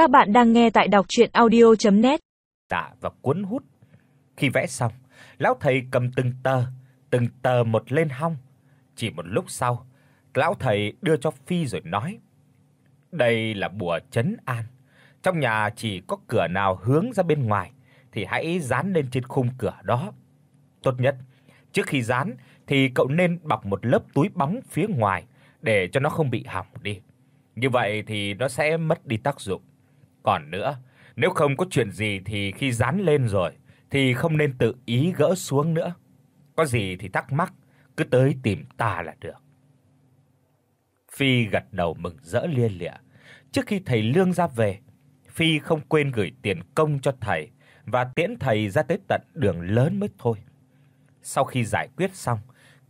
Các bạn đang nghe tại đọc audio net Tạ và cuốn hút. Khi vẽ xong, lão thầy cầm từng tờ, từng tờ một lên hông. Chỉ một lúc sau, lão thầy đưa cho Phi rồi nói: "Đây là bùa trấn an. Trong nhà chỉ có cửa nào hướng ra bên ngoài thì hãy dán lên trên khung cửa đó. Tốt nhất, trước khi dán thì cậu nên bọc một lớp túi bóng phía ngoài để cho nó không bị hỏng đi. Như vậy thì nó sẽ mất đi tác dụng. Còn nữa, nếu không có chuyện gì thì khi dán lên rồi thì không nên tự ý gỡ xuống nữa. Có gì thì thắc mắc cứ tới tìm ta là được. Phi gật đầu mừng rỡ lia lịa. Trước khi thầy Lương ra về, Phi không quên gửi tiền công cho thầy và tiễn thầy ra tới tận đường lớn mới thôi. Sau khi giải quyết xong,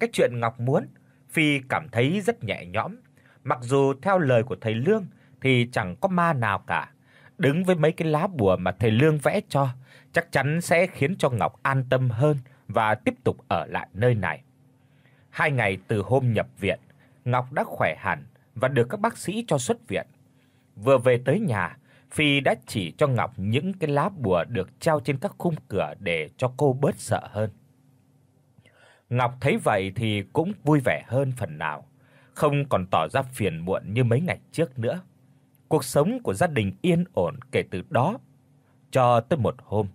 cái chuyện Ngọc muốn, Phi cảm thấy rất nhẹ nhõm, mặc dù theo lời của thầy Lương thì chẳng có ma nào cả. Đứng với mấy cái lá bùa mà thầy Lương vẽ cho, chắc chắn sẽ khiến cho Ngọc an tâm hơn và tiếp tục ở lại nơi này. Hai ngày từ hôm nhập viện, Ngọc đã khỏe hẳn và được các bác sĩ cho xuất viện. Vừa về tới nhà, Phi đã chỉ cho Ngọc những cái lá bùa được treo trên các khung cửa để cho cô bớt sợ hơn. Ngọc thấy vậy thì cũng vui vẻ hơn phần nào, không còn tỏ ra phiền muộn như mấy ngày trước nữa. Cuộc sống của gia đình yên ổn kể từ đó cho tới một hôm,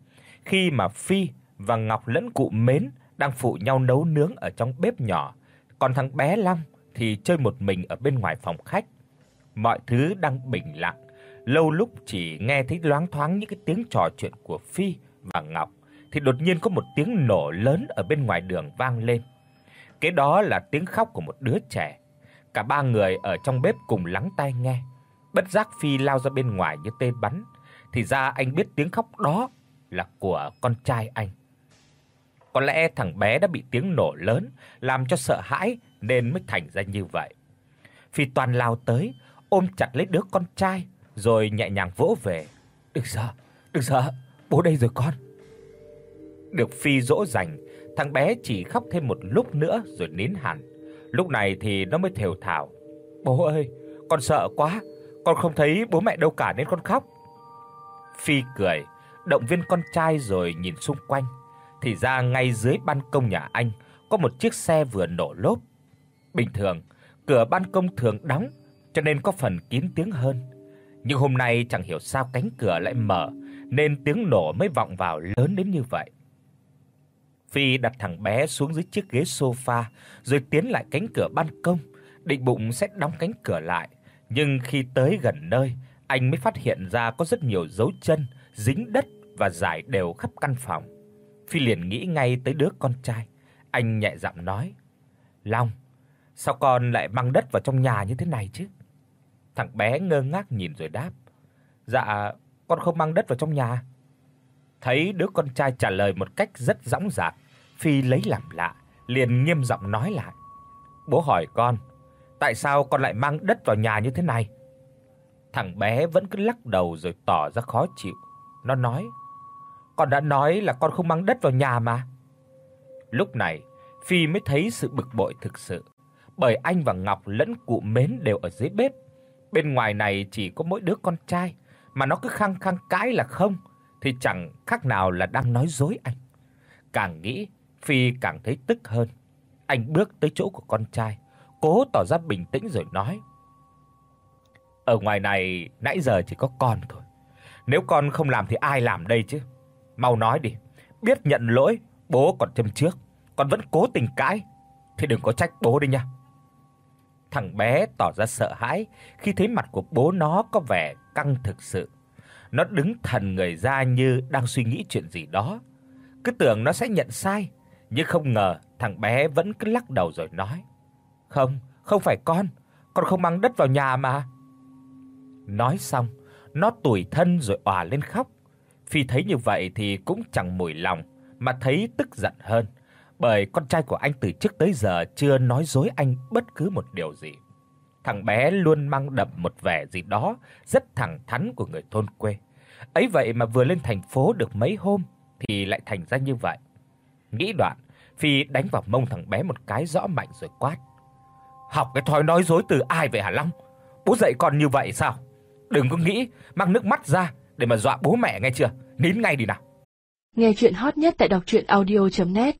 khi mà Phi và Ngọc lẫn cụ Mến đang phụ nhau nấu nướng ở trong bếp nhỏ, còn thằng bé Long thì chơi một mình ở bên ngoài phòng khách. Mọi thứ đang bình lặng, lâu lúc chỉ nghe thấy loáng thoáng những cái tiếng trò chuyện của Phi và Ngọc thì đột nhiên có một tiếng nổ lớn ở bên ngoài đường vang lên. Cái đó là tiếng khóc của một đứa trẻ. Cả ba người ở trong bếp cùng lắng tai nghe. Bất giác Phi lao ra bên ngoài như tên bắn, thì ra anh biết tiếng khóc đó là của con trai anh. Có lẽ thằng bé đã bị tiếng nổ lớn làm cho sợ hãi nên mới thành ra như vậy. Phi toàn lao tới, ôm chặt lấy đứa con trai rồi nhẹ nhàng vỗ về. "Đừng sợ, đừng sợ, bố đây rồi con." Được Phi dỗ dành, thằng bé chỉ khóc thêm một lúc nữa rồi nín hẳn. Lúc này thì nó mới thều thào: "Bố ơi, con sợ quá, con không thấy bố mẹ đâu cả nên con khóc." Phi cười, động viên con trai rồi nhìn xung quanh. Thì ra ngay dưới ban công nhà anh có một chiếc xe vừa nổ lốp. Bình thường, cửa ban công thường đóng cho nên có phần kín tiếng hơn. Nhưng hôm nay chẳng hiểu sao cánh cửa lại mở nên tiếng nổ mới vọng vào lớn đến như vậy. Phi đặt thằng bé xuống dưới chiếc ghế sofa rồi tiến lại cánh cửa ban công, định bụng sẽ đóng cánh cửa lại, nhưng khi tới gần nơi, anh mới phát hiện ra có rất nhiều dấu chân dính đất và rải đều khắp căn phòng. Phi liền nghĩ ngay tới đứa con trai. Anh nhẹ giọng nói: "Long, sao con lại mang đất vào trong nhà như thế này chứ?" Thằng bé ngơ ngác nhìn rồi đáp: "Dạ, con không mang đất vào trong nhà." Thấy đứa con trai trả lời một cách rất dõng dạc, Phi lấy làm lạ, liền nghiêm giọng nói lại: "Bố hỏi con, tại sao con lại mang đất vào nhà như thế này?" Thằng bé vẫn cứ lắc đầu rồi tỏ ra khó chịu. Nó nói: "Con đã nói là con không mang đất vào nhà mà." Lúc này, Phi mới thấy sự bực bội thực sự, bởi anh và Ngọc lẫn cụ Mến đều ở dưới bếp. Bên ngoài này chỉ có mỗi đứa con trai mà nó cứ khăng khăng cãi là không thì chẳng khác nào là đang nói dối anh. Càng nghĩ, Phi càng thấy tức hơn. Anh bước tới chỗ của con trai, cố tỏ ra bình tĩnh rồi nói: "Ở ngoài này nãy giờ chỉ có con thôi. Nếu con không làm thì ai làm đây chứ? Mau nói đi, biết nhận lỗi, bố còn châm trước, con vẫn cố tình cãi thì đừng có trách bố đi nha." Thằng bé tỏ ra sợ hãi khi thấy mặt của bố nó có vẻ căng thực sự. Nó đứng thần người ra như đang suy nghĩ chuyện gì đó. Cứ tưởng nó sẽ nhận sai, nhưng không ngờ thằng bé vẫn cứ lắc đầu rồi nói: "Không, không phải con, con không mang đất vào nhà mà." Nói xong, nó tủi thân rồi òa lên khóc. Phi thấy như vậy thì cũng chẳng mùi lòng mà thấy tức giận hơn, bởi con trai của anh từ trước tới giờ chưa nói dối anh bất cứ một điều gì. Thằng bé luôn mang đậm một vẻ gì đó rất thẳng thắn của người thôn quê. Ấy vậy mà vừa lên thành phố được mấy hôm thì lại thành ra như vậy. Nghĩ đoạn, Phi đánh vào mông thằng bé một cái rõ mạnh rồi quát: "Học cái thói nói dối từ ai vậy hả Long? Bố dạy con như vậy sao? đừng có nghĩ, mang nước mắt ra để mà dọa bố mẹ nghe chưa? Nín ngay đi nào. Nghe chuyện hot nhất tại đọc audio net